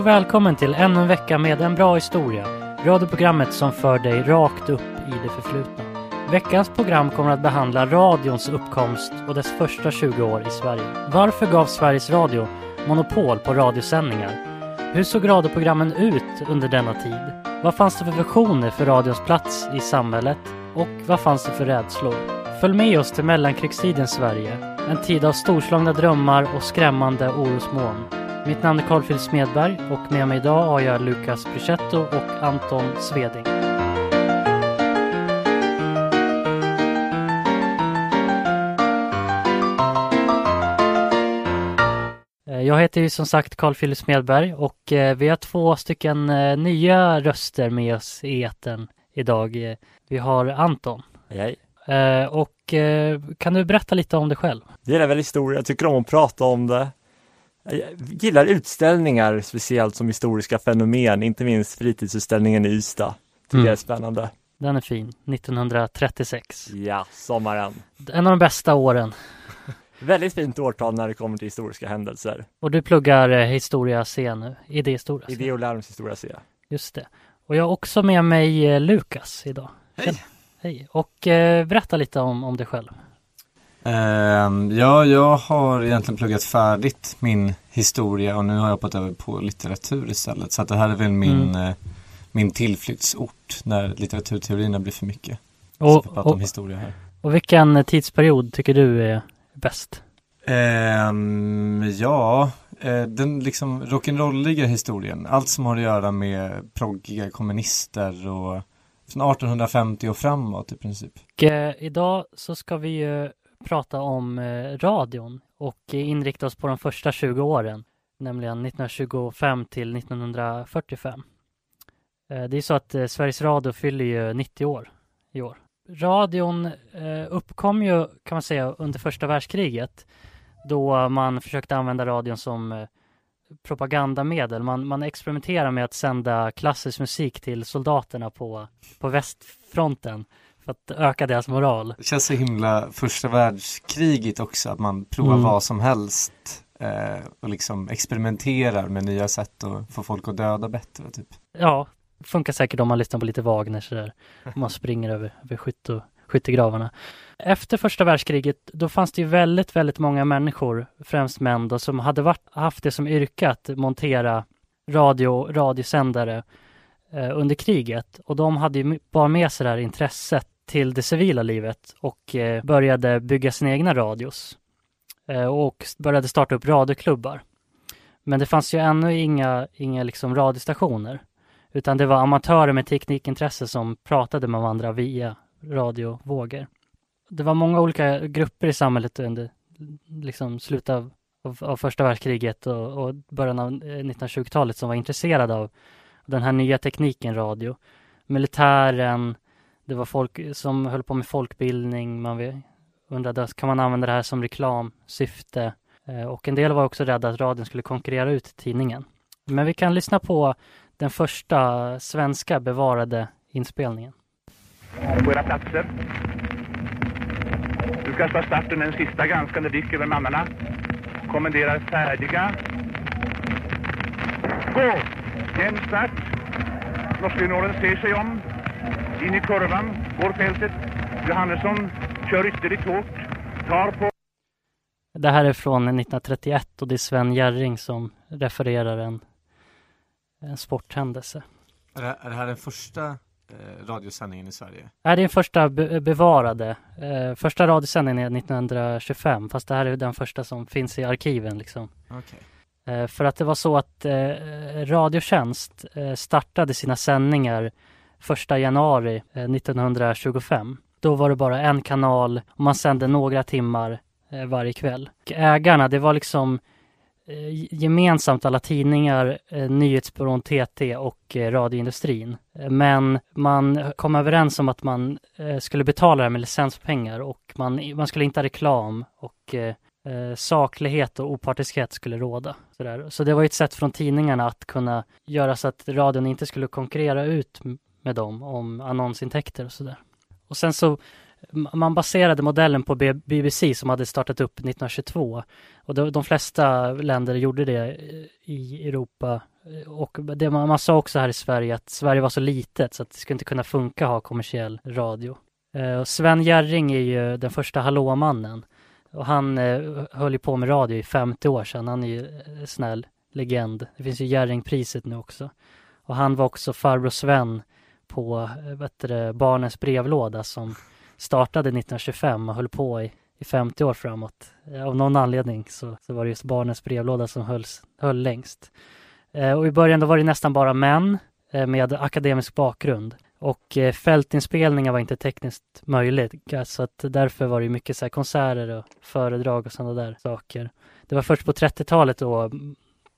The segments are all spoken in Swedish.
och välkommen till ännu en vecka med en bra historia. Radioprogrammet som för dig rakt upp i det förflutna. Veckans program kommer att behandla radions uppkomst och dess första 20 år i Sverige. Varför gav Sveriges Radio monopol på radiosändningar? Hur såg radioprogrammen ut under denna tid? Vad fanns det för visioner för radions plats i samhället? Och vad fanns det för rädslor? Följ med oss till mellankrigstidens Sverige. En tid av storslagna drömmar och skrämmande orosmoln. Mitt namn är Carl Philip Smedberg och med mig idag har jag Lukas Brichetto och Anton Sveding. Eh, Jag heter ju som sagt Carl Philip Smedberg och eh, vi har två stycken eh, nya röster med oss i etern idag. Vi har Anton. Hej. Och kan du berätta lite om dig själv? Jag gillar väl historia, jag tycker om att prata om det. Jag gillar utställningar, speciellt som historiska fenomen, inte minst fritidsutställningen i Ystad. Tycker Mm. jag är spännande. Den är fin. 1936. Ja, sommaren. En av de bästa åren. Väldigt fint årtal när det kommer till historiska händelser. Och du pluggar eh, historia C nu, idéhistoria C. Idé och lärdomshistoria ser jag. Just det. Och jag har också med mig eh, Lukas idag. Hej. Hej. Och eh, berätta lite om, om dig själv. Ehm, ja, jag har egentligen pluggat färdigt min historia och nu har jag hoppat över på litteratur istället. Så att det här är väl min, Mm. eh, min tillflyktsort när litteraturteorierna blir för mycket. så Och, vi pratar om historia här. och vilken eh, tidsperiod tycker du är bäst? Ehm, ja, eh, den liksom rock'n'rolliga historien. Allt som har att göra med proggiga kommunister och från 1850 och framåt i princip. Och, idag så ska vi ju prata om eh, radion och eh, inrikta oss på de första 20 åren, nämligen 1925 till 1945. Eh, det är så att Sveriges Radio fyller ju 90 år i år. Radion uppkom ju, kan man säga, under första världskriget då man försökte använda radion som propagandamedel. Man, man experimenterar med att sända klassisk musik till soldaterna på, på västfronten för att öka deras moral. Det känns så himla första världskriget också, att man provar Mm. vad som helst eh, och liksom experimenterar med nya sätt att få folk att döda bättre. Typ. Ja, funkar säkert om man lyssnar på lite Wagner sådär. Om man springer över, över skytte, skyttegravarna. Efter första världskriget, då fanns det ju väldigt, väldigt många människor, främst män då, som hade varit, haft det som yrke att montera radio, radiosändare eh, under kriget. Och de hade ju bara med sig det här intresset till det civila livet och eh, började bygga sina egna radios. Eh, och började starta upp radioklubbar. Men det fanns ju ännu inga, inga liksom radiostationer. Utan det var amatörer med teknikintresse som pratade med varandra via radiovågor. Det var många olika grupper i samhället under liksom slutet av, av, av första världskriget och, och början av eh, 1920-talet som var intresserade av den här nya tekniken radio. Militären, det var folk som höll på med folkbildning, man undrade kan man använda det här som reklamsyfte? Eh, och en del var också rädda att radion skulle konkurrera ut tidningen. Men vi kan lyssna på den första svenska bevarade inspelningen. på era platser. Du ska ta starten en sista granskande blick över mannarna. Kommenderar färdiga. Gå! Jämn start. Norskjunioren ser sig om. In i kurvan. Går fältet. Johannesson kör ytterligt hårt. Tar på Det här är från 1931 och det är Sven Jerring som refererar en, en sporthändelse. Är, det, är det här den första eh, radiosändningen i Sverige? Nej, det är den första be- bevarade. Eh, första radiosändningen är 1925, fast det här är den första som finns i arkiven liksom. Okej. Eh, för att det var så att eh, Radiotjänst eh, startade sina sändningar första januari eh, 1925. Då var det bara en kanal och man sände några timmar eh, varje kväll. Och ägarna, det var liksom eh, gemensamt alla tidningar, nyhetsbyrån TT och radioindustrin. Men man kom överens om att man skulle betala det här med licenspengar och man, man skulle inte ha reklam och saklighet och opartiskhet skulle råda. Sådär. Så det var ju ett sätt från tidningarna att kunna göra så att radion inte skulle konkurrera ut med dem om annonsintäkter och sådär. Och sen så man baserade modellen på BBC som hade startat upp 1922 och de, de flesta länder gjorde det eh, i Europa Och det man, man sa också här i Sverige att Sverige var så litet så att det skulle inte kunna funka att ha kommersiell radio. Eh, Sven Jerring är ju den första hallåmannen. Och han eh, höll ju på med radio i 50 år sedan. Han är ju eh, snäll legend. Det finns ju Jerringpriset nu också. Och han var också farbror Sven på eh, bättre, Barnens brevlåda som startade 1925 och höll på i, i 50 år framåt. Eh, av någon anledning så, så var det just Barnens brevlåda som hölls, höll längst. Eh, och i början då var det nästan bara män eh, med akademisk bakgrund. Och eh, fältinspelningar var inte tekniskt möjligt, så att därför var det mycket så konserter och föredrag och sådana där saker. Det var först på 30-talet då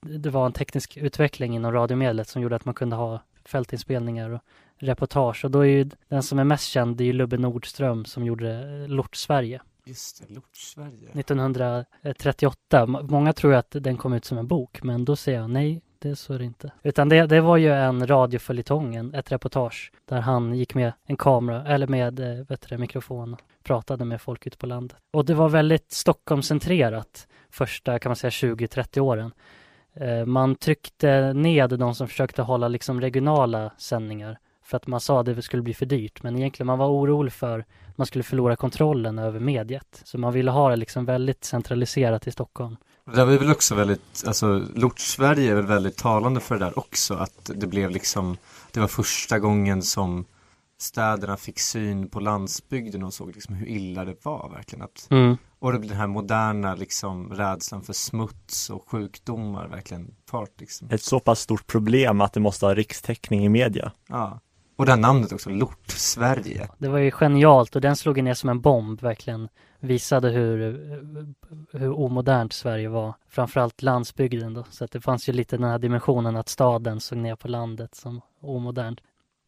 det var en teknisk utveckling inom radiomedlet som gjorde att man kunde ha fältinspelningar och reportage. Och då är ju den som är mest känd, det är ju Lubbe Nordström som gjorde Lort-Sverige. Just det, Lort-Sverige. 1938. Många tror att den kom ut som en bok, men då säger jag nej, det så är det inte. Utan det, det var ju en radioföljetong, ett reportage där han gick med en kamera eller med eh, vet du, mikrofon pratade med folk ute på landet. Och det var väldigt Stockholmscentrerat första kan man säga 20-30 åren. Eh, man tryckte ned de som försökte hålla liksom regionala sändningar för att man sa att det skulle bli för dyrt. Men egentligen man var orolig för att man skulle förlora kontrollen över mediet. Så man ville ha det liksom väldigt centraliserat i Stockholm. Det var väl också väldigt, alltså Lort-Sverige är väl väldigt talande för det där också. Att det blev liksom, det var första gången som städerna fick syn på landsbygden och såg liksom hur illa det var verkligen. Att, mm. Och det blev den här moderna liksom rädslan för smuts och sjukdomar verkligen fart liksom. Ett så pass stort problem att det måste ha rikstäckning i media. Ja. Och det här namnet också, Lort, Sverige. Det var ju genialt och den slog ner som en bomb verkligen. Visade hur, hur omodernt Sverige var. Framförallt landsbygden då. Så att det fanns ju lite den här dimensionen att staden såg ner på landet som omodernt.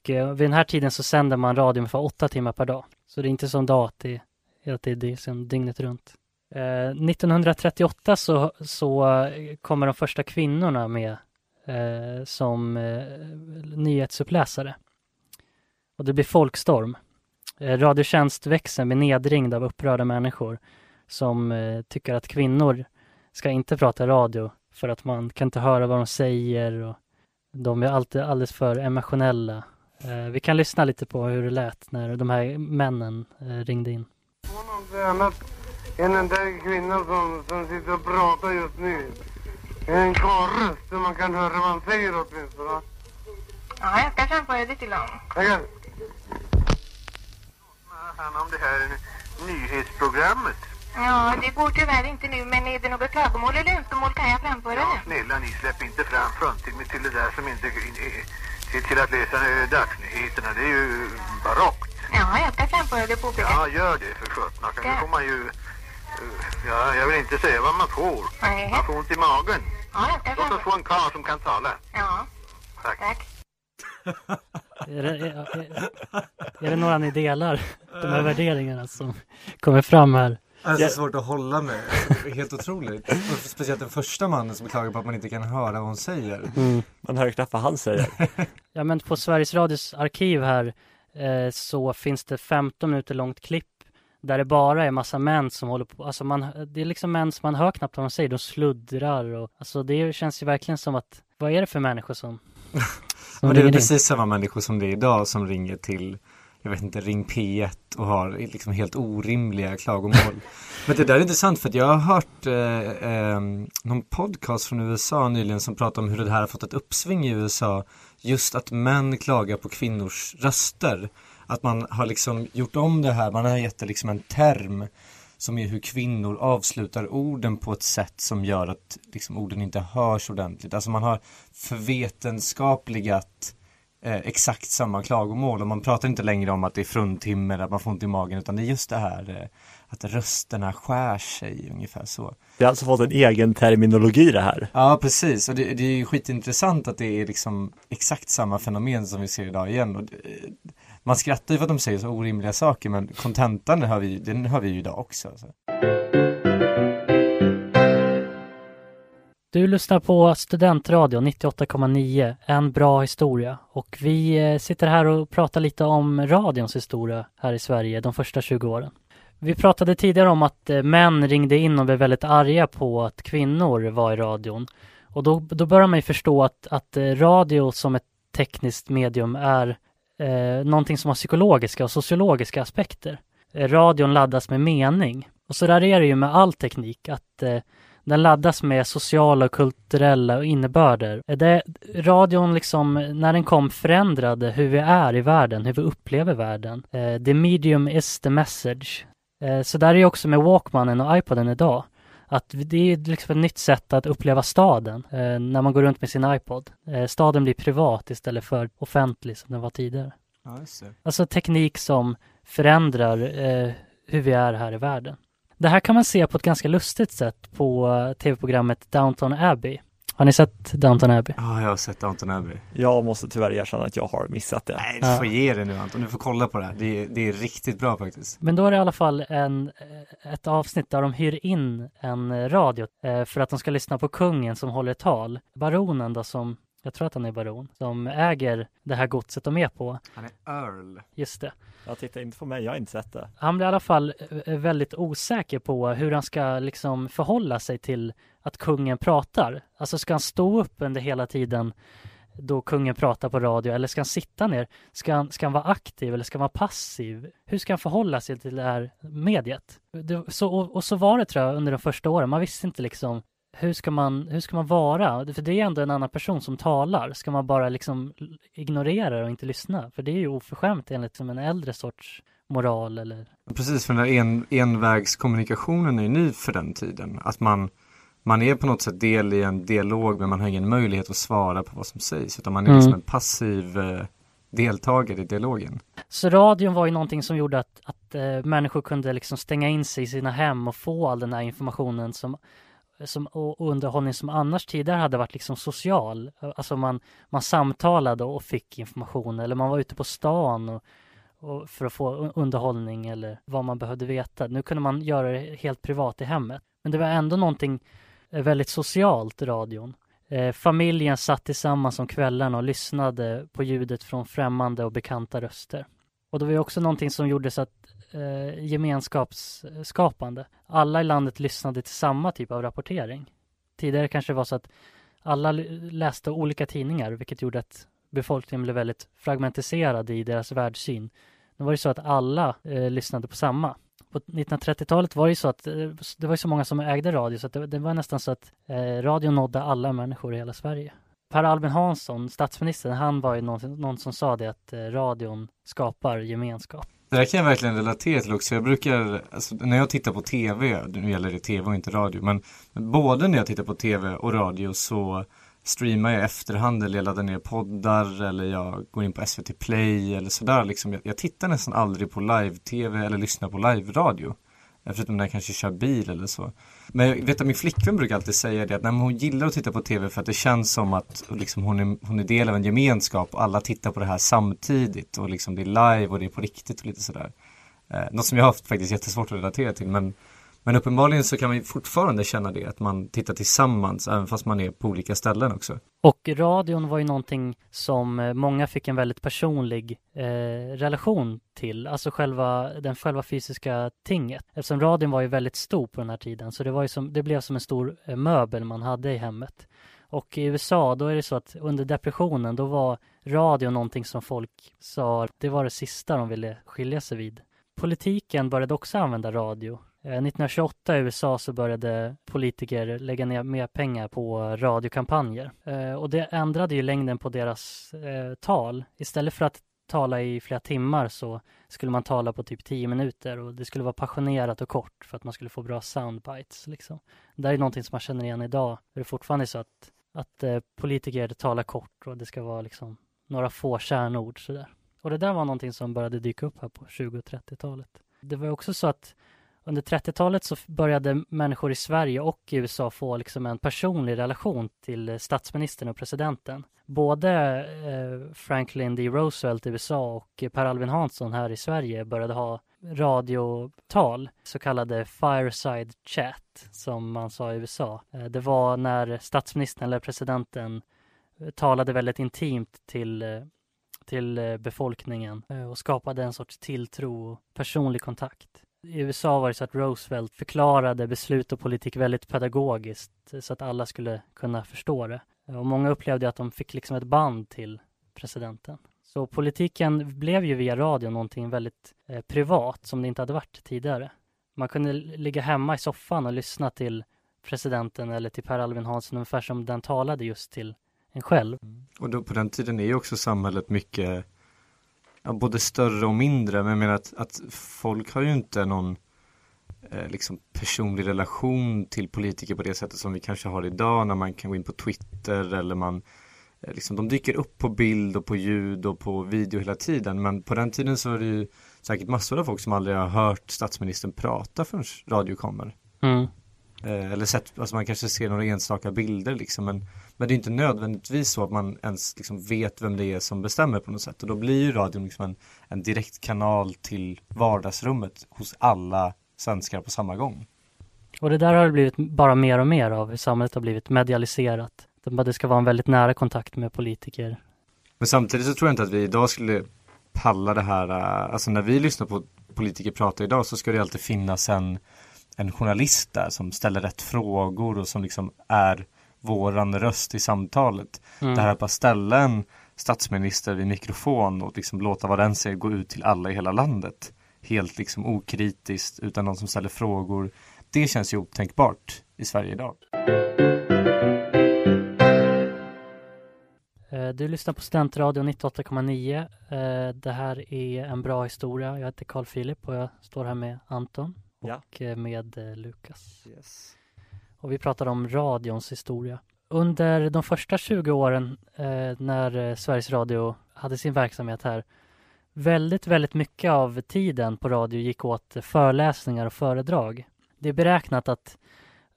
Och eh, vid den här tiden så sänder man radio ungefär åtta timmar per dag. Så det är inte som dag att det, att det är liksom dygnet runt. Eh, 1938 så, så eh, kommer de första kvinnorna med eh, som eh, nyhetsuppläsare. Och det blir folkstorm. Eh, Radiotjänst växer med nedringd av upprörda människor som eh, tycker att kvinnor ska inte prata radio för att man kan inte höra vad de säger och de är alltid alldeles för emotionella. Eh, vi kan lyssna lite på hur det lät när de här männen ringde in. annat än den där kvinnan som, som sitter och pratar just nu. En karlröst så man kan höra vad han säger åtminstone. Ja, jag ska det till honom. Tackar han om det här nyhetsprogrammet. Ja, det går tyvärr inte nu, men är det något klagomål eller önskemål kan jag framföra ja, det. snälla ni släpp inte fram fruntimmer till det där som inte till, till att läsa eh, dagsnyheterna. Det är ju barockt. Ja, jag ska framföra det påpekat. Ja, gör det för sjutton. Då får man ju... Eh, ja, jag vill inte säga vad man får. Nej. Man får ont i magen. Ja, jag ska Låt oss få en karl som kan tala. Ja, Tack. tack. Är det, är, är det några ni delar? De här värderingarna som kommer fram här. Alltså Ja. svårt att hålla med. Helt otroligt. Och speciellt den första mannen som klagar på att man inte kan höra vad hon säger. Mm. Man hör knappt vad han säger. Ja men på Sveriges Radios arkiv här eh, så finns det 15 minuter långt klipp där det bara är massa män som håller på, alltså man, det är liksom män som man hör knappt vad de säger, de sluddrar och alltså det känns ju verkligen som att, vad är det för människor som Men det är väl in? precis samma människor som det är idag som ringer till jag vet inte, Ring P1 och har liksom helt orimliga klagomål. Men det där är intressant för att jag har hört eh, eh, någon podcast från USA nyligen som pratar om hur det här har fått ett uppsving i USA. Just att män klagar på kvinnors röster. Att man har liksom gjort om det här, man har gett det liksom en term som är hur kvinnor avslutar orden på ett sätt som gör att liksom, orden inte hörs ordentligt. Alltså man har förvetenskapligat eh, exakt samma klagomål och man pratar inte längre om att det är fruntimmer, att man får ont i magen utan det är just det här eh, att rösterna skär sig ungefär så. Det har alltså fått en egen terminologi det här. Ja precis och det, det är ju skitintressant att det är liksom exakt samma fenomen som vi ser idag igen. Och det, man skrattar ju för att de säger så orimliga saker men kontentan den hör vi, den hör vi ju idag också. Så. Du lyssnar på studentradio 98,9, en bra historia. Och vi eh, sitter här och pratar lite om radions historia här i Sverige de första 20 åren. Vi pratade tidigare om att eh, män ringde in och blev väldigt arga på att kvinnor var i radion. Och då, då börjar man ju förstå att, att eh, radio som ett tekniskt medium är eh, någonting som har psykologiska och sociologiska aspekter. Eh, radion laddas med mening. Och så där är det ju med all teknik, att eh, den laddas med sociala och kulturella innebörder. Eh, det, radion liksom, när den kom förändrade hur vi är i världen, hur vi upplever världen. Eh, the medium is the message. Eh, så där är det också med Walkmanen och iPoden idag. Att det är liksom ett nytt sätt att uppleva staden eh, när man går runt med sin iPod. Eh, staden blir privat istället för offentlig som den var tidigare. Alltså teknik som förändrar eh, hur vi är här i världen. Det här kan man se på ett ganska lustigt sätt på eh, tv-programmet Downton Abbey. Har ni sett Downton Abbey? Ja, jag har sett Anton Abbey. Jag måste tyvärr erkänna att jag har missat det. Nej, du får ge det nu Anton. Du får kolla på det här. Det är, det är riktigt bra faktiskt. Men då är det i alla fall en, ett avsnitt där de hyr in en radio eh, för att de ska lyssna på kungen som håller tal. Baronen då som, jag tror att han är baron, som äger det här godset de är på. Han är Earl. Just det. Jag tittar inte på mig, jag har inte sett det. Han blir i alla fall eh, väldigt osäker på hur han ska liksom förhålla sig till att kungen pratar. Alltså ska han stå upp under hela tiden då kungen pratar på radio eller ska han sitta ner? Ska han, ska han vara aktiv eller ska han vara passiv? Hur ska han förhålla sig till det här mediet? Det, så, och, och så var det tror jag under de första åren. Man visste inte liksom hur ska man, hur ska man vara? För det är ändå en annan person som talar. Ska man bara liksom ignorera det och inte lyssna? För det är ju oförskämt enligt som en äldre sorts moral eller Precis, för den där en, envägskommunikationen är ju ny för den tiden. Att man, man är på något sätt del i en dialog men man har ingen möjlighet att svara på vad som sägs. Utan man är Mm. liksom en passiv eh, deltagare i dialogen. Så radion var ju någonting som gjorde att, att eh, människor kunde liksom stänga in sig i sina hem och få all den här informationen som, som, och, underhållning som annars tidigare hade varit liksom social. Alltså man, man samtalade och fick information eller man var ute på stan och, och för att få underhållning eller vad man behövde veta. Nu kunde man göra det helt privat i hemmet. Men det var ändå någonting eh, väldigt socialt, radion. Eh, familjen satt tillsammans om kvällarna och lyssnade på ljudet från främmande och bekanta röster. Och det var ju också någonting som gjorde så att eh, gemenskapsskapande. Alla i landet lyssnade till samma typ av rapportering. Tidigare kanske det var så att alla läste olika tidningar, vilket gjorde att befolkningen blev väldigt fragmentiserad i deras världssyn. Nu var det så att alla eh, lyssnade på samma. På 1930-talet var det ju så att eh, det var ju så många som ägde radio så att det, det var nästan så att eh, radion nådde alla människor i hela Sverige. Per Albin Hansson, statsministern, han var ju någon, någon som sa det att eh, radion skapar gemenskap. Det där kan jag verkligen relatera till också. Jag brukar, alltså, när jag tittar på TV, nu gäller det TV och inte radio, men både när jag tittar på TV och radio så streamar jag efterhand eller jag laddar ner poddar eller jag går in på SVT Play eller sådär liksom. Jag, jag tittar nästan aldrig på live-TV eller lyssnar på live-radio. Förutom när jag kanske kör bil eller så. Men jag vet att min flickvän brukar alltid säga det att nej, hon gillar att titta på TV för att det känns som att liksom, hon, är, hon är del av en gemenskap och alla tittar på det här samtidigt och liksom det är live och det är på riktigt och lite sådär. Eh, något som jag har haft faktiskt jättesvårt att relatera till men, men uppenbarligen så kan man ju fortfarande känna det att man tittar tillsammans även fast man är på olika ställen också. Och radion var ju någonting som eh, många fick en väldigt personlig eh, relation till, alltså själva, den själva fysiska tinget. Eftersom radion var ju väldigt stor på den här tiden, så det, var ju som, det blev som en stor eh, möbel man hade i hemmet. Och i USA, då är det så att under depressionen, då var radio någonting som folk sa, det var det sista de ville skilja sig vid. Politiken började också använda radio. Eh, 1928 i USA så började politiker lägga ner mer pengar på radiokampanjer. Eh, och det ändrade ju längden på deras eh, tal. Istället för att tala i flera timmar så skulle man tala på typ 10 minuter och det skulle vara passionerat och kort för att man skulle få bra soundbites. Liksom. Det här är någonting som man känner igen idag. Det är fortfarande så att, att politiker talar kort och det ska vara liksom några få kärnord sådär. Och det där var någonting som började dyka upp här på 20 och 30-talet. Det var också så att under 30-talet så började människor i Sverige och i USA få liksom en personlig relation till eh, statsministern och presidenten. Både eh, Franklin D. Roosevelt i USA och Per Albin Hansson här i Sverige började ha radiotal, så kallade fireside chat som man sa i USA. Eh, det var när statsministern eller presidenten talade väldigt intimt till till befolkningen och skapade en sorts tilltro och personlig kontakt. I USA var det så att Roosevelt förklarade beslut och politik väldigt pedagogiskt eh, så att alla skulle kunna förstå det. Eh, och många upplevde att de fick liksom ett band till presidenten. Så politiken blev ju via radio någonting väldigt eh, privat som det inte hade varit tidigare. Man kunde ligga hemma i soffan och lyssna till presidenten eller till Per Albin Hansson ungefär som den talade just till en själv. Mm. Och då på den tiden är ju också samhället mycket ja, både större och mindre men jag menar att, att folk har ju inte någon eh, liksom personlig relation till politiker på det sättet som vi kanske har idag när man kan gå in på Twitter eller man eh, liksom, de dyker upp på bild och på ljud och på video hela tiden men på den tiden så är det ju säkert massor av folk som aldrig har hört statsministern prata förrän radio kommer. Mm. Eh, eller sett, alltså man kanske ser några enstaka bilder liksom men, men det är inte nödvändigtvis så att man ens liksom vet vem det är som bestämmer på något sätt och då blir ju radion liksom en, en direkt kanal till vardagsrummet hos alla svenskar på samma gång. Och det där har det blivit bara mer och mer av hur samhället har blivit medialiserat. Det ska vara en väldigt nära kontakt med politiker. Men samtidigt så tror jag inte att vi idag skulle palla det här, äh, alltså när vi lyssnar på politiker prata idag så ska det alltid finnas en en journalist där som ställer rätt frågor och som liksom är våran röst i samtalet. Mm. Det här att bara ställa en statsminister vid mikrofon och liksom låta vad den säger gå ut till alla i hela landet. Helt liksom okritiskt utan någon som ställer frågor. Det känns ju otänkbart i Sverige idag. Eh, du lyssnar på Studentradion 98,9. Eh, det här är en bra historia. Jag heter Carl Philip och jag står här med Anton och ja. Eh, med eh, Lukas. Yes. Och vi pratar om radions historia. Under de första 20 åren eh, när eh, Sveriges Radio hade sin verksamhet här väldigt, väldigt mycket av tiden på radio gick åt föreläsningar och föredrag. Det är beräknat att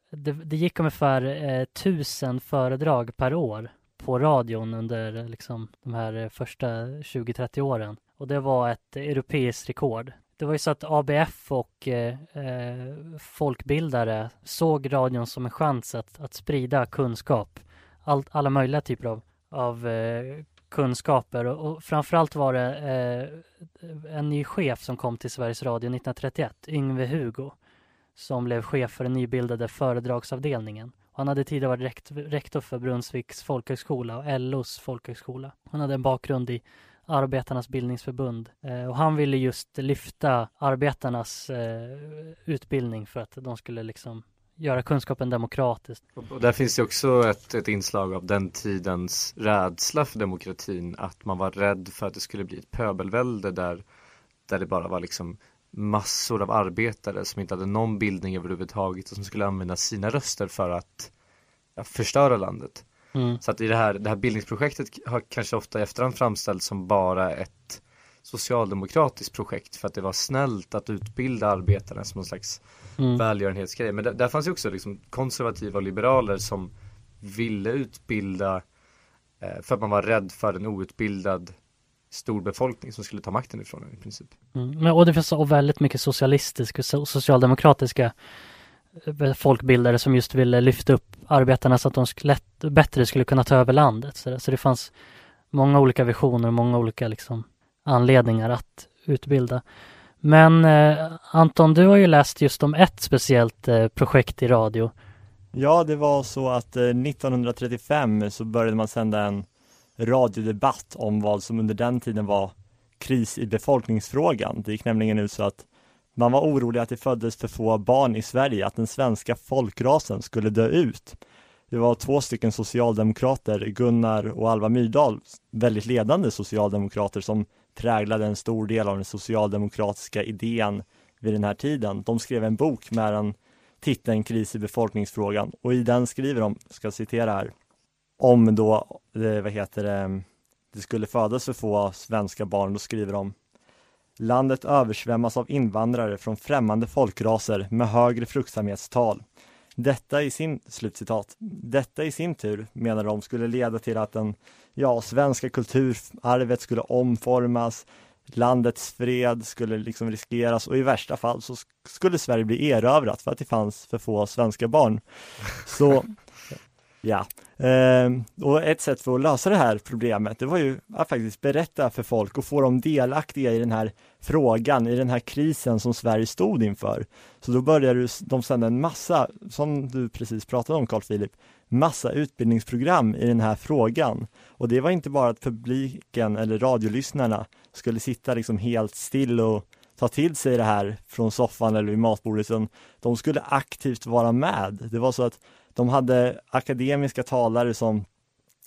det, det gick ungefär eh, tusen föredrag per år på radion under liksom, de här första 20-30 åren. Och det var ett europeiskt rekord. Det var ju så att ABF och eh, eh, folkbildare såg radion som en chans att, att sprida kunskap. All, alla möjliga typer av, av eh, kunskaper och, och framförallt var det eh, en ny chef som kom till Sveriges Radio 1931, Yngve Hugo, som blev chef för den nybildade föredragsavdelningen. Han hade tidigare varit rekt, rektor för Brunnsviks folkhögskola och LOs folkhögskola. Han hade en bakgrund i Arbetarnas bildningsförbund. Eh, och han ville just lyfta arbetarnas eh, utbildning för att de skulle liksom göra kunskapen demokratisk. Och där finns det också ett, ett inslag av den tidens rädsla för demokratin, att man var rädd för att det skulle bli ett pöbelvälde där, där det bara var liksom massor av arbetare som inte hade någon bildning överhuvudtaget och som skulle använda sina röster för att ja, förstöra landet. Mm. Så att i det här, det här bildningsprojektet har kanske ofta i efterhand framställts som bara ett socialdemokratiskt projekt för att det var snällt att utbilda arbetarna som någon slags mm. välgörenhetsgrej. Men där, där fanns ju också liksom konservativa och liberaler som ville utbilda eh, för att man var rädd för en outbildad stor befolkning som skulle ta makten ifrån en i princip. Mm. Men, och det finns väldigt mycket socialistiska och socialdemokratiska Eh, folkbildare som just ville lyfta upp arbetarna så att de lätt, bättre skulle kunna ta över landet. Så det, så det fanns många olika visioner, och många olika liksom, anledningar att utbilda. Men eh, Anton, du har ju läst just om ett speciellt eh, projekt i radio. Ja, det var så att eh, 1935 så började man sända en radiodebatt om vad som under den tiden var kris i befolkningsfrågan. Det gick nämligen ut så att man var orolig att det föddes för få barn i Sverige, att den svenska folkrasen skulle dö ut. Det var två stycken socialdemokrater, Gunnar och Alva Myrdal, väldigt ledande socialdemokrater som präglade en stor del av den socialdemokratiska idén vid den här tiden. De skrev en bok med den titeln Kris i befolkningsfrågan och i den skriver de, ska citera här, om då, eh, vad heter det, det skulle födas för få svenska barn, då skriver de Landet översvämmas av invandrare från främmande folkraser med högre fruktsamhetstal. Detta i sin, slutcitat, detta i sin tur menar de skulle leda till att den, ja, svenska kulturarvet skulle omformas, landets fred skulle liksom riskeras och i värsta fall så skulle Sverige bli erövrat för att det fanns för få svenska barn. Så Ja, ehm, och ett sätt för att lösa det här problemet, det var ju att faktiskt berätta för folk och få dem delaktiga i den här frågan, i den här krisen som Sverige stod inför. Så då började de sända en massa, som du precis pratade om Carl Philip, massa utbildningsprogram i den här frågan. Och det var inte bara att publiken eller radiolyssnarna skulle sitta liksom helt still och ta till sig det här från soffan eller vid matbordet, utan de skulle aktivt vara med. Det var så att de hade akademiska talare som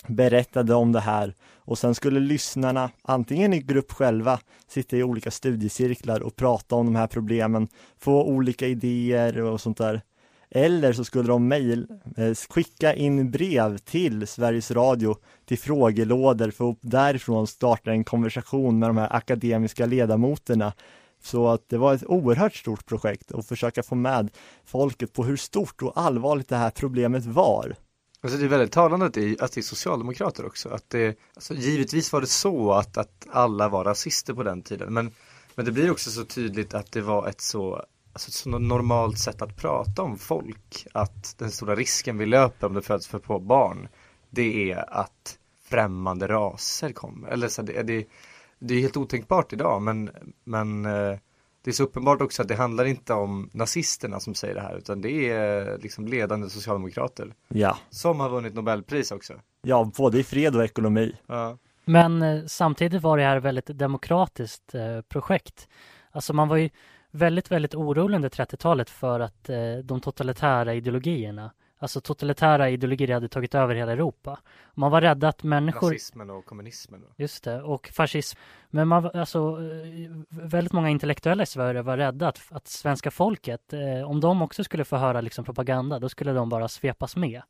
berättade om det här och sen skulle lyssnarna antingen i grupp själva sitta i olika studiecirklar och prata om de här problemen, få olika idéer och sånt där. Eller så skulle de mail, eh, skicka in brev till Sveriges Radio till frågelådor för att därifrån starta en konversation med de här akademiska ledamoterna så att det var ett oerhört stort projekt att försöka få med folket på hur stort och allvarligt det här problemet var. Alltså det är väldigt talande att det är, att det är socialdemokrater också. Att det, alltså givetvis var det så att, att alla var rasister på den tiden. Men, men det blir också så tydligt att det var ett så, alltså ett så normalt sätt att prata om folk. Att den stora risken vi löper om det föds för på barn. Det är att främmande raser kommer. Eller så det, det, det är helt otänkbart idag men, men eh, det är så uppenbart också att det handlar inte om nazisterna som säger det här utan det är liksom ledande socialdemokrater. Ja. Som har vunnit Nobelpris också. Ja, både i fred och ekonomi. Ja. Men eh, samtidigt var det här ett väldigt demokratiskt eh, projekt. Alltså man var ju väldigt, väldigt orolig under 30-talet för att eh, de totalitära ideologierna Alltså totalitära ideologier hade tagit över hela Europa. Man var rädd att människor... Nazismen och kommunismen. Just det, och fascism. Men man alltså, väldigt många intellektuella i Sverige var rädda att, att svenska folket, eh, om de också skulle få höra liksom propaganda, då skulle de bara svepas med.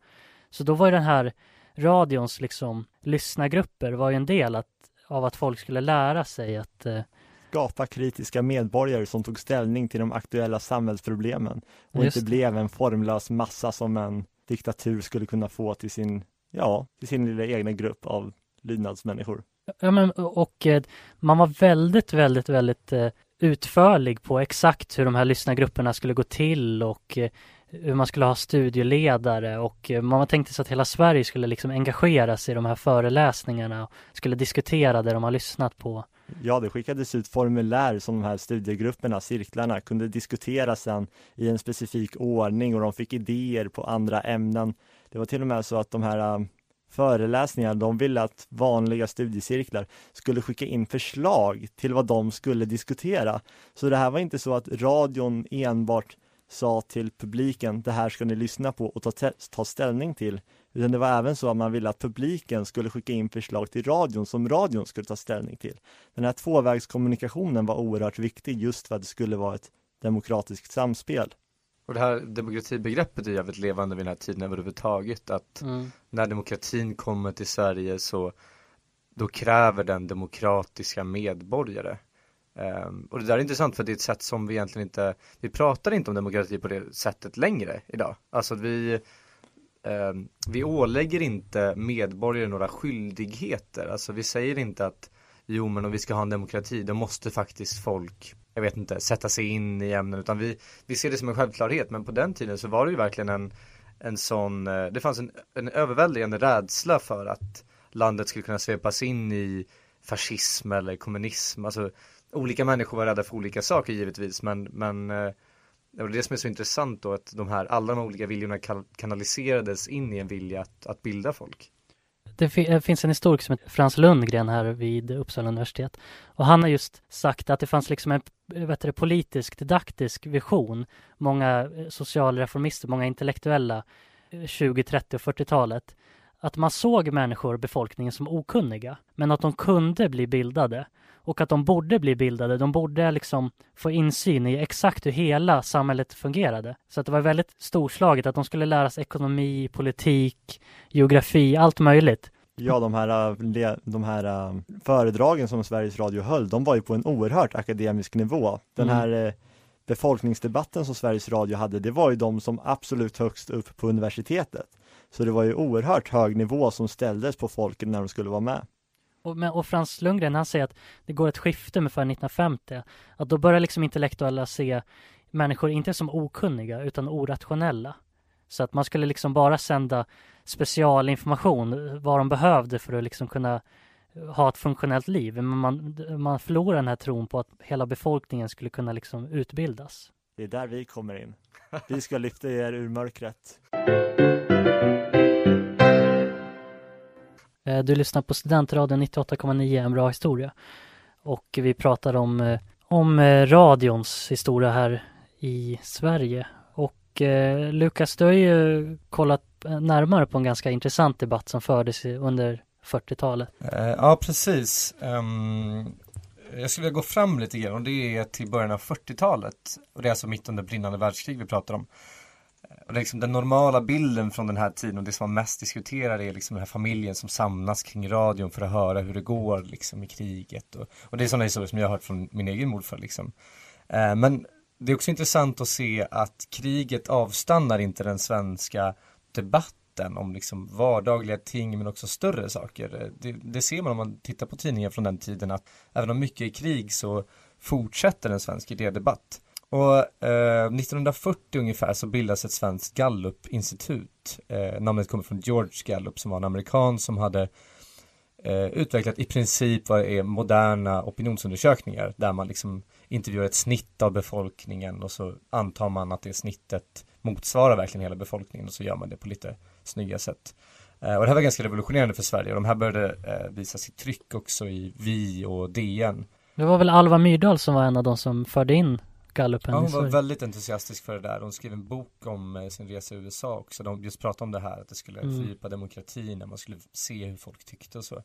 Så då var ju den här radions liksom lyssnargrupper var ju en del att, av att folk skulle lära sig att eh, skapa kritiska medborgare som tog ställning till de aktuella samhällsproblemen och Just inte blev en formlös massa som en diktatur skulle kunna få till sin, ja, till sin lilla egna grupp av lydnadsmänniskor. Ja, men, och eh, man var väldigt, väldigt, väldigt eh, utförlig på exakt hur de här lyssnargrupperna skulle gå till och eh, hur man skulle ha studieledare och man tänkte sig att hela Sverige skulle liksom engageras i de här föreläsningarna och skulle diskutera det de har lyssnat på. Ja, det skickades ut formulär som de här studiegrupperna, cirklarna, kunde diskutera sen i en specifik ordning och de fick idéer på andra ämnen. Det var till och med så att de här äh, föreläsningarna, de ville att vanliga studiecirklar skulle skicka in förslag till vad de skulle diskutera. Så det här var inte så att radion enbart sa till publiken, det här ska ni lyssna på och ta, ta ställning till, utan det var även så att man ville att publiken skulle skicka in förslag till radion som radion skulle ta ställning till. Den här tvåvägskommunikationen var oerhört viktig just för att det skulle vara ett demokratiskt samspel. Och det här demokratibegreppet är jävligt levande vid den här tiden överhuvudtaget. Att Mm. när demokratin kommer till Sverige så då kräver den demokratiska medborgare. Ehm, och det där är intressant för det är ett sätt som vi egentligen inte, vi pratar inte om demokrati på det sättet längre idag. Alltså vi, eh, vi ålägger inte medborgare några skyldigheter. Alltså vi säger inte att jo men om vi ska ha en demokrati då måste faktiskt folk, jag vet inte, sätta sig in i ämnen utan vi, vi ser det som en självklarhet men på den tiden så var det ju verkligen en, en sån, eh, det fanns en, en överväldigande rädsla för att landet skulle kunna svepas in i fascism eller kommunism. Alltså olika människor var rädda för olika saker givetvis men, men eh, det var det som är så intressant då att de här, alla de här olika viljorna kanaliserades in i en vilja att, att bilda folk. Det eh, finns en historiker som heter Frans Lundgren här vid Uppsala universitet och han har just sagt att det fanns liksom en eh, vet du, politisk didaktisk vision. Många eh, socialreformister, många intellektuella 20, 30 och 40-talet att man såg människor, befolkningen som okunniga men att de kunde bli bildade och att de borde bli bildade. De borde liksom få insyn i exakt hur hela samhället fungerade. Så att det var väldigt storslaget att de skulle lära sig ekonomi, politik, geografi, allt möjligt. Ja, de här, äh, de här äh, föredragen som Sveriges Radio höll, de var ju på en oerhört akademisk nivå. Den Mm. här äh, befolkningsdebatten som Sveriges Radio hade, det var ju de som absolut högst upp på universitetet. Så det var ju oerhört hög nivå som ställdes på folket när de skulle vara med. Och, men, och Frans Lundgren han säger att det går ett skifte ungefär 1950. Att då börjar liksom intellektuella se människor inte som okunniga utan orationella. Så att man skulle liksom bara sända specialinformation, vad de behövde för att liksom kunna ha ett funktionellt liv. Men man, man förlorar den här tron på att hela befolkningen skulle kunna liksom utbildas. Det är där vi kommer in. Vi ska lyfta er ur mörkret. Eh, du lyssnar på Studentradion 98,9, en bra historia. Och vi pratar om, eh, om eh, radions historia här i Sverige. Och eh, Lukas, du har ju kollat närmare på en ganska intressant debatt som fördes under 40-talet. Ja, precis. Ehm, jag skulle vilja gå fram lite grann och det är till början av 40-talet. Och det är alltså mitt under brinnande världskrig vi pratar om. Och liksom den normala bilden från den här tiden och det som man mest diskuterar är liksom den här familjen som samlas kring radion för att höra hur det går liksom i kriget. Och, och det är sådana historier som jag har hört från min egen morfar liksom. Eh, men det är också intressant att se att kriget avstannar inte den svenska debatten om liksom vardagliga ting men också större saker. Eh, det, det ser man om man tittar på tidningar från den tiden att även om mycket är krig så fortsätter en svensk idédebatt. Och eh, 1940 ungefär så bildas ett svenskt Gallup-institut. Eh, namnet kommer från George Gallup som var en amerikan som hade eh, utvecklat i princip vad är moderna opinionsundersökningar där man liksom intervjuar ett snitt av befolkningen och så antar man att det snittet motsvarar verkligen hela befolkningen och så gör man det på lite snygga sätt. Eh, och det här var ganska revolutionerande för Sverige och de här började eh, sitt tryck också i Vi och DN. Det var väl Alva Myrdal som var en av de som förde in gallupen Ja, hon var väldigt entusiastisk för det där. Hon skrev en bok om eh, sin resa i USA också. De just pratade om det här, att det skulle Mm. fördjupa demokratin, när man skulle se hur folk tyckte och så.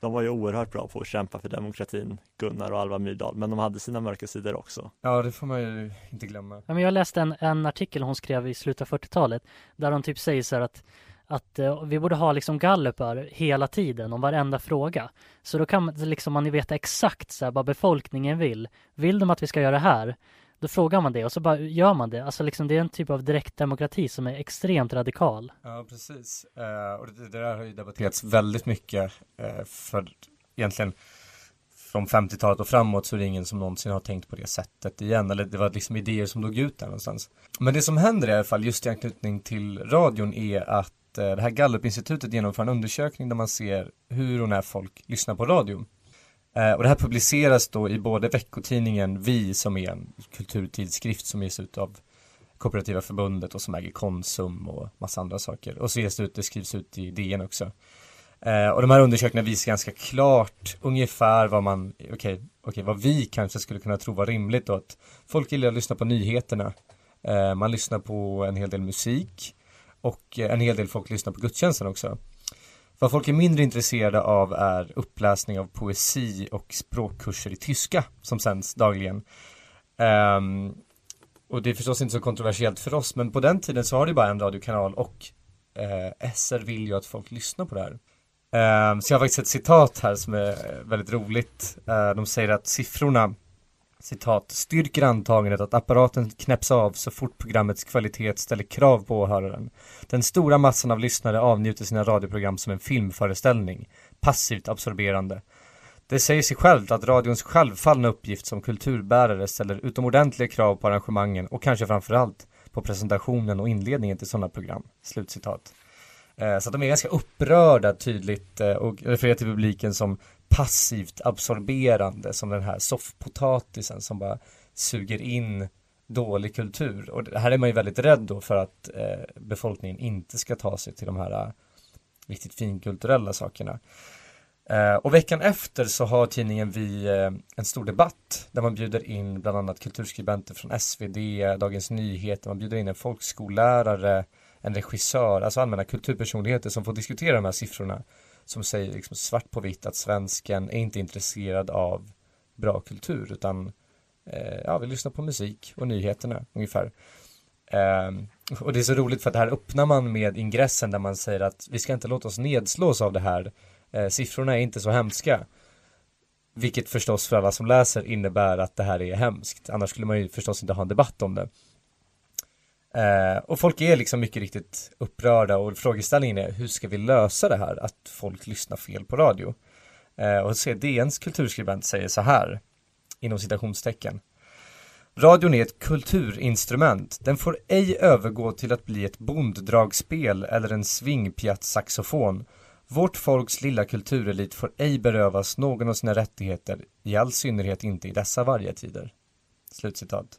De var ju oerhört bra på att kämpa för demokratin, Gunnar och Alva Myrdal, men de hade sina mörka sidor också. Ja, det får man ju inte glömma. Ja, men jag läste en, en artikel hon skrev i slutet av 40-talet där hon typ säger så här att att eh, vi borde ha liksom gallupar hela tiden om varenda fråga. Så då kan man liksom man veta exakt så här, vad befolkningen vill. Vill de att vi ska göra det här? Då frågar man det och så bara gör man det. Alltså liksom det är en typ av direktdemokrati som är extremt radikal. Ja, precis. Eh, och det, det där har ju debatterats väldigt mycket eh, för egentligen från 50-talet och framåt så är det ingen som någonsin har tänkt på det sättet igen. Eller det var liksom idéer som dog ut där någonstans. Men det som händer i alla fall just i anknytning till radion är att eh, det här gallupinstitutet genomför en undersökning där man ser hur och när folk lyssnar på radio. Eh, och det här publiceras då i både veckotidningen Vi som är en kulturtidskrift som ges ut av Kooperativa förbundet och som äger Konsum och massa andra saker. Och så ges det ut, det skrivs ut i DN också. Eh, och de här undersökningarna visar ganska klart ungefär vad man, okej, okej, vad vi kanske skulle kunna tro var rimligt då att folk gillar att lyssna på nyheterna. Eh, man lyssnar på en hel del musik och en hel del folk lyssnar på gudstjänsten också. Vad folk är mindre intresserade av är uppläsning av poesi och språkkurser i tyska som sänds dagligen. Um, och det är förstås inte så kontroversiellt för oss, men på den tiden så har det bara en radiokanal och eh, SR vill ju att folk lyssnar på det här. Um, så jag har faktiskt ett citat här som är väldigt roligt. Uh, de säger att siffrorna citat, styrker antagandet att apparaten knäpps av så fort programmets kvalitet ställer krav på åhöraren. Den stora massan av lyssnare avnjuter sina radioprogram som en filmföreställning, passivt absorberande. Det säger sig självt att radions självfallna uppgift som kulturbärare ställer utomordentliga krav på arrangemangen och kanske framförallt på presentationen och inledningen till sådana program. Slutcitat. Eh, så att de är ganska upprörda tydligt eh, och refererar till publiken som passivt absorberande som den här soffpotatisen som bara suger in dålig kultur. Och här är man ju väldigt rädd då för att eh, befolkningen inte ska ta sig till de här eh, riktigt finkulturella sakerna. Eh, och veckan efter så har tidningen Vi eh, en stor debatt där man bjuder in bland annat kulturskribenter från SvD, Dagens Nyheter, man bjuder in en folkskollärare, en regissör, alltså allmänna kulturpersonligheter som får diskutera de här siffrorna som säger liksom svart på vitt att svensken är inte intresserad av bra kultur utan eh, ja, vi lyssnar på musik och nyheterna ungefär. Eh, och det är så roligt för att här öppnar man med ingressen där man säger att vi ska inte låta oss nedslås av det här. Eh, siffrorna är inte så hemska. Vilket förstås för alla som läser innebär att det här är hemskt. Annars skulle man ju förstås inte ha en debatt om det. Eh, och folk är liksom mycket riktigt upprörda och frågeställningen är hur ska vi lösa det här att folk lyssnar fel på radio? Eh, och se DNs kulturskribent säger så här inom citationstecken. Radion är ett kulturinstrument. Den får ej övergå till att bli ett bonddragspel eller en svingpjatt-saxofon. Vårt folks lilla kulturelit får ej berövas någon av sina rättigheter, i all synnerhet inte i dessa vargatider. Slutcitat.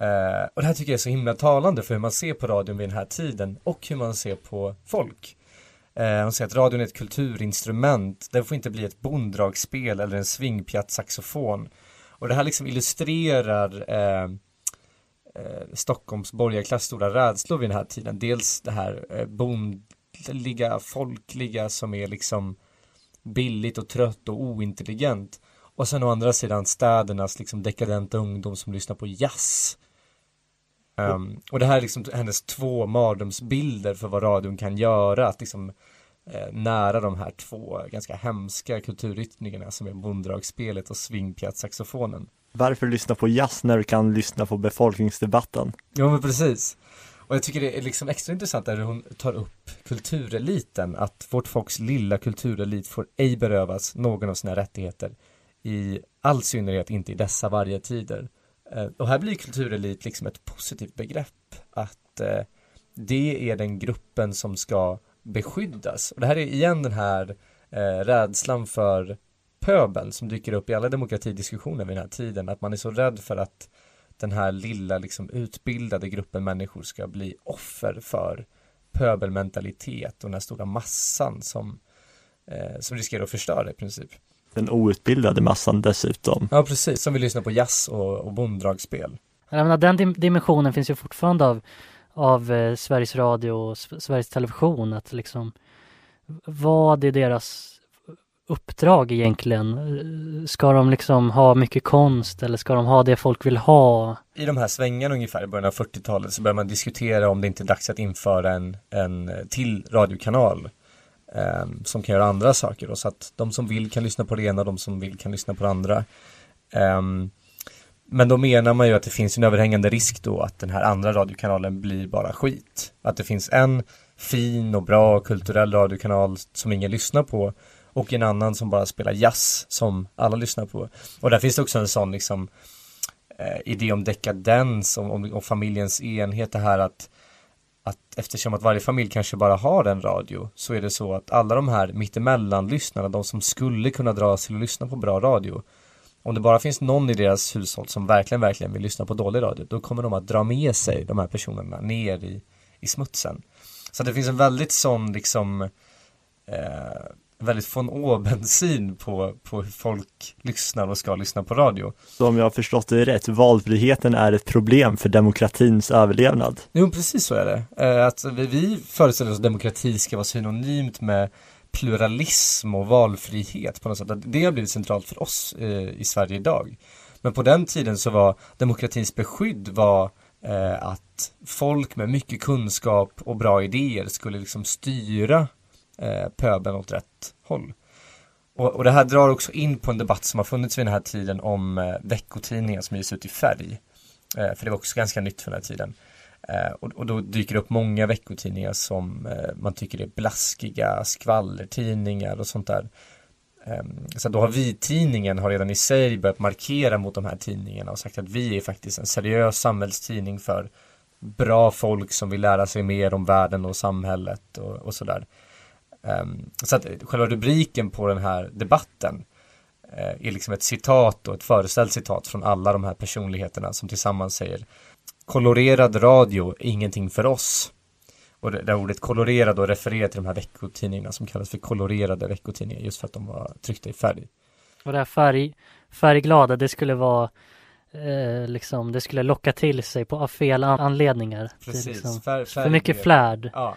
Eh, och det här tycker jag är så himla talande för hur man ser på radion vid den här tiden och hur man ser på folk. Eh, hon säger att radion är ett kulturinstrument, den får inte bli ett bonddragspel eller en svingpjatt-saxofon. Och det här liksom illustrerar eh, eh, Stockholms borgarklass stora rädslor vid den här tiden. Dels det här eh, bondliga, folkliga som är liksom billigt och trött och ointelligent. Och sen å andra sidan städernas liksom dekadenta ungdom som lyssnar på jazz. Um, och det här är liksom hennes två mardrömsbilder för vad radion kan göra, att liksom eh, nära de här två ganska hemska kulturyttringarna som är bonddragspelet och svingpjatt-saxofonen. Varför lyssna på jazz när du kan lyssna på befolkningsdebatten? Ja men precis. Och jag tycker det är liksom extra intressant där hon tar upp kultureliten, att vårt folks lilla kulturelit får ej berövas någon av sina rättigheter. I all synnerhet inte i dessa varje tider. Eh, och här blir kulturelit liksom ett positivt begrepp. Att eh, det är den gruppen som ska beskyddas. Och det här är igen den här eh, rädslan för pöbeln som dyker upp i alla demokratidiskussioner vid den här tiden. Att man är så rädd för att den här lilla liksom utbildade gruppen människor ska bli offer för pöbelmentalitet och den här stora massan som, eh, som riskerar att förstöra i princip. Den outbildade massan dessutom. Ja, precis. Som vill lyssna på jazz och, och bonddragspel. Jag menar, den dim dimensionen finns ju fortfarande av, av eh, Sveriges Radio och S Sveriges Television, att liksom vad är deras uppdrag egentligen? Ska de liksom ha mycket konst eller ska de ha det folk vill ha? I de här svängarna ungefär i början av 40-talet så börjar man diskutera om det inte är dags att införa en, en till radiokanal eh, som kan göra andra saker. Då. så att de som vill kan lyssna på det ena, de som vill kan lyssna på det andra. Eh, men då menar man ju att det finns en överhängande risk då att den här andra radiokanalen blir bara skit. Att det finns en fin och bra kulturell radiokanal som ingen lyssnar på och en annan som bara spelar jazz som alla lyssnar på. Och där finns det också en sån liksom eh, idé om dekadens, om, om, om, familjens enhet, det här att att eftersom att varje familj kanske bara har en radio så är det så att alla de här mittemellan-lyssnarna, de som skulle kunna dra sig till att lyssna på bra radio om det bara finns någon i deras hushåll som verkligen, verkligen vill lyssna på dålig radio då kommer de att dra med sig de här personerna ner i, i smutsen. Så det finns en väldigt sån liksom eh, väldigt von oben-syn på, på hur folk lyssnar och ska lyssna på radio. Så om jag har förstått det rätt, valfriheten är ett problem för demokratins överlevnad? Jo, precis så är det. Eh, att vi, vi föreställer oss att demokrati ska vara synonymt med pluralism och valfrihet på något sätt. Det har blivit centralt för oss eh, i Sverige idag. Men på den tiden så var demokratins beskydd var eh, att folk med mycket kunskap och bra idéer skulle liksom styra eh, pöbeln åt rätt håll. Och, och, det här drar också in på en debatt som har funnits vid den här tiden om eh, veckotidningar som ges ut i färg. Eh, för det var också ganska nytt för den här tiden. Eh, och, och, då dyker det upp många veckotidningar som eh, man tycker är blaskiga, skvallertidningar och sånt där. Ehm, så då har vi tidningen har redan i sig börjat markera mot de här tidningarna och sagt att vi är faktiskt en seriös samhällstidning för bra folk som vill lära sig mer om världen och samhället och, och sådär. Um, så att själva rubriken på den här debatten uh, är liksom ett citat och ett föreställt citat från alla de här personligheterna som tillsammans säger Kolorerad radio, ingenting för oss. Och det där ordet kolorerad då refererar till de här veckotidningarna som kallas för kolorerade veckotidningar just för att de var tryckta i färg. Och det här färg, färgglada, det skulle vara eh, liksom, det skulle locka till sig på fel anledningar. Precis, liksom, färg, färg, för mycket flärd. Ja.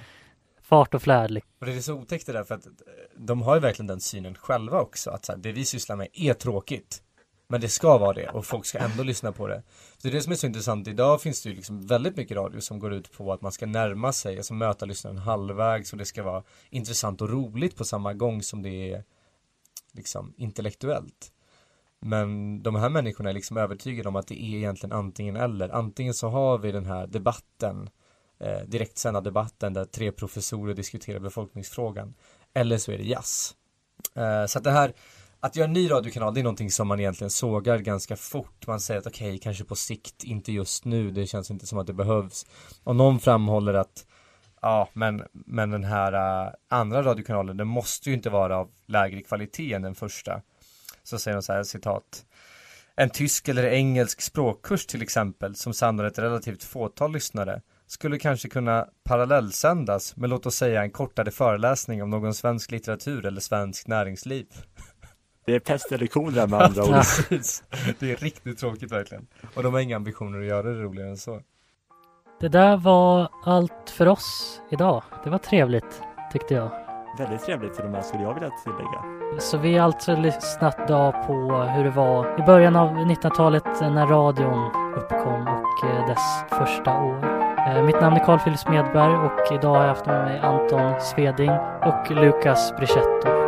Fart och flärd. Och det är så otäckt det där för att eh, de har ju verkligen den synen själva också att så här, det vi sysslar med är tråkigt. Men det ska vara det och folk ska ändå lyssna på det. Så det är det som är så intressant. Idag finns det ju liksom väldigt mycket radio som går ut på att man ska närma sig, alltså möta lyssnaren halvvägs och det ska vara intressant och roligt på samma gång som det är liksom intellektuellt. Men de här människorna är liksom övertygade om att det är egentligen antingen eller. Antingen så har vi den här debatten, eh, direktsända debatten där tre professorer diskuterar befolkningsfrågan. Eller så är det jazz. Eh, så att det här att göra en ny radiokanal, det är någonting som man egentligen sågar ganska fort. Man säger att okej, okay, kanske på sikt, inte just nu, det känns inte som att det behövs. Och någon framhåller att Ja, men, men den här uh, andra radiokanalen, den måste ju inte vara av lägre kvalitet än den första. Så säger de så här, citat. En tysk eller engelsk språkkurs till exempel, som samlar ett relativt fåtal lyssnare, skulle kanske kunna parallellsändas med låt oss säga en kortare föreläsning om någon svensk litteratur eller svensk näringsliv. Det är pest eller kolera med andra ord. Det är riktigt tråkigt verkligen. Och de har inga ambitioner att göra det roligare än så. Det där var allt för oss idag. Det var trevligt, tyckte jag. Väldigt trevligt till och med, skulle jag vilja tillägga. Så vi har alltså lyssnat då på hur det var i början av 1900-talet när radion uppkom och eh, dess första år. Eh, mitt namn är Carl Philip Smedberg och idag har jag haft med mig Anton Sveding och Lukas Brichetto.